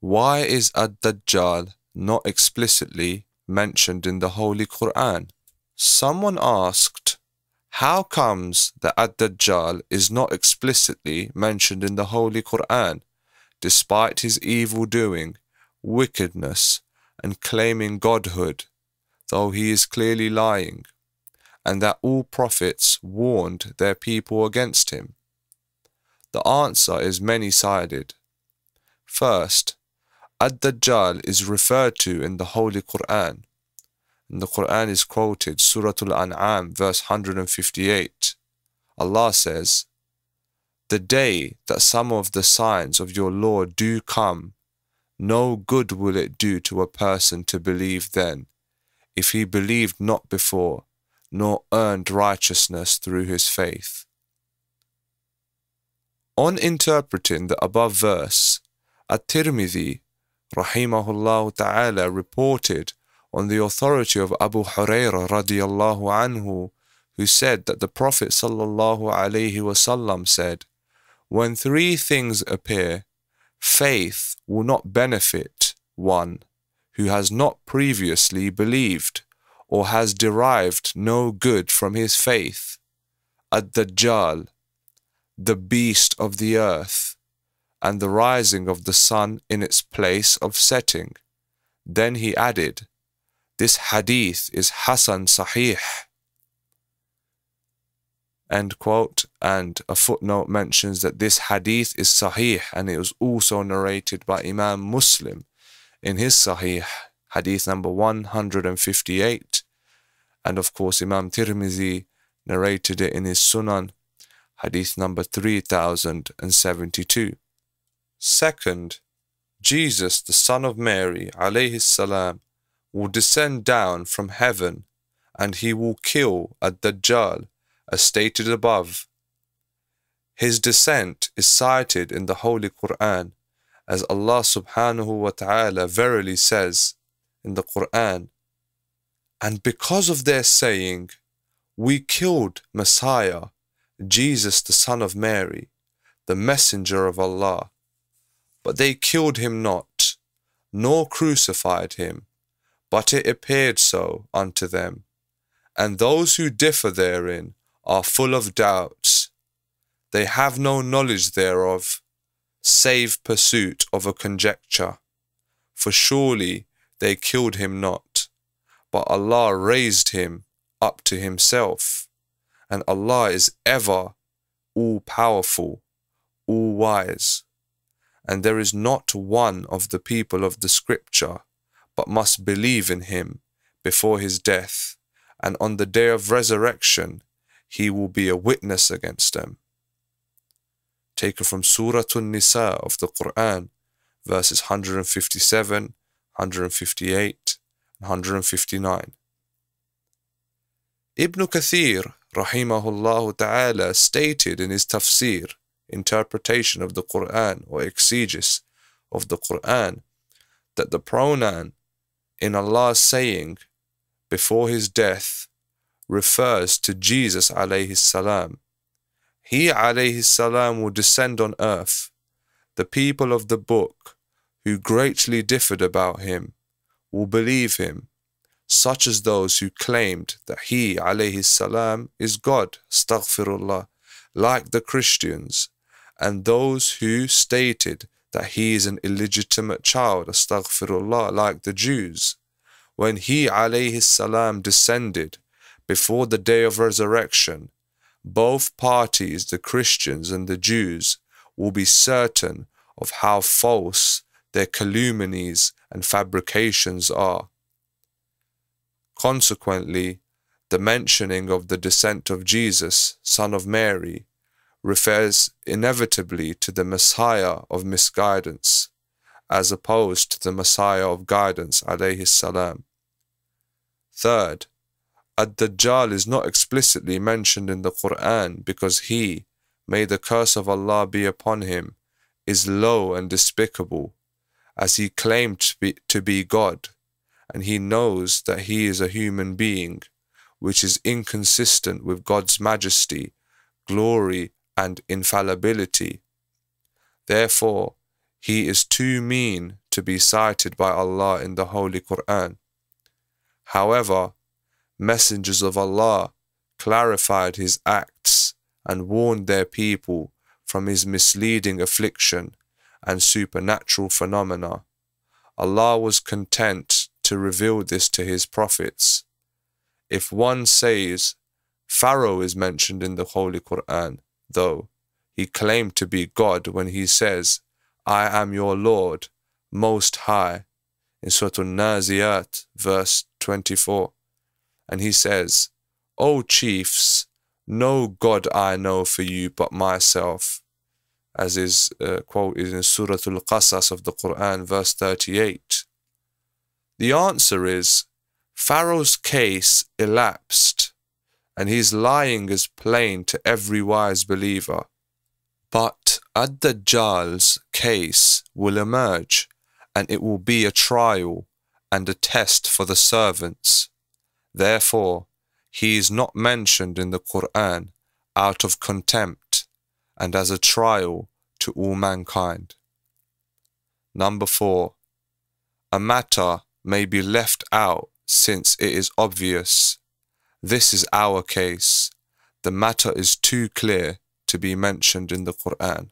Why is Ad-Dajjal not explicitly mentioned in the Holy Quran? Someone asked, how comes that Ad-Dajjal is not explicitly mentioned in the Holy Quran, despite his evil doing, wickedness, and claiming godhood, though he is clearly lying, and that all prophets warned their people against him? The answer is many sided. First, Ad-Dajjal is referred to in the Holy Quran. And the Quran is quoted, Surah Al-An'am, verse 158. Allah says, The day that some of the signs of your Lord do come, no good will it do to a person to believe then, if he believed not before, nor earned righteousness through his faith. On interpreting the above verse, At-Tirmidhi, rahimahullah ta'ala, reported on the authority of Abu Hurairah radiallahu anhu, who said that the Prophet sallallahu alaihi wasallam said, When three things appear, faith will not benefit one who has not previously believed or has derived no good from his faith. Ad-Dajjal, the beast of the earth, and the rising of the sun in its place of setting. Then he added, This hadith is Hasan Sahih. End quote. And a footnote mentions that this hadith is Sahih and it was also narrated by Imam Muslim in his Sahih, hadith number 158. And of course, Imam Tirmizi narrated it in his Sunan, hadith number 3072. Second, Jesus, the son of Mary, alayhi salam, will descend down from heaven and he will kill Ad-Dajjal, as stated above. His descent is cited in the Holy Quran as Allah subhanahu wa ta'ala verily says in the Quran, and because of their saying, we killed Messiah, Jesus the son of Mary, the messenger of Allah. But they killed him not, nor crucified him, but it appeared so unto them. And those who differ therein are full of doubts. They have no knowledge thereof, save pursuit of a conjecture. For surely they killed him not, but Allah raised him up to himself, and Allah is ever all powerful, all wise. And there is not one of the people of the scripture, but must believe in him before his death, and on the day of resurrection he will be a witness against them. Taken from Surah An-Nisa of the Quran, verses 157, 158, and 159. Ibn Kathir, rahimahullah ta'ala, stated in his tafsir, interpretation of the Quran or exegesis of the Quran, that the pronoun in Allah's saying before his death refers to Jesus alayhi salam. He alayhi salam will descend on earth. The people of the book, who greatly differed about him, will believe him such as those who claimed that he alayhi salam is God, astaghfirullah, like the Christians, and those who stated that he is an illegitimate child, astaghfirullah, like the Jews. When he alayhi salam descended before the day of resurrection, both parties, the Christians and the Jews, will be certain of how false their calumnies and fabrications are. Consequently, the mentioning of the descent of Jesus, son of Mary, refers inevitably to the Messiah of misguidance, as opposed to the Messiah of guidance, alayhi salam. Third, Ad-Dajjal is not explicitly mentioned in the Quran because he, may the curse of Allah be upon him, is low and despicable, as he claimed to be, to be God and he knows that he is a human being, which is inconsistent with God's majesty, glory, and infallibility. Therefore, he is too mean to be cited by Allah in the Holy Quran. However, messengers of Allah clarified his acts and warned their people from his misleading affliction and supernatural phenomena. Allah was content to reveal this to his prophets. If one says Pharaoh is mentioned in the Holy Quran, though he claimed to be God when he says, I am your Lord, Most High, in Surah An-Naziyat, verse 24. And he says, O chiefs, no God I know for you but myself, as is uh, quoted in Surah Al-Qasas of the Quran, verse 38. The answer is, Pharaoh's case elapsed, and his lying is plain to every wise believer. But Ad-Dajjal's case will emerge, and it will be a trial and a test for the servants. Therefore, he is not mentioned in the Quran out of contempt and as a trial to all mankind. Number four, a matter may be left out since it is obvious. This is our case. The matter is too clear to be mentioned in the Quran.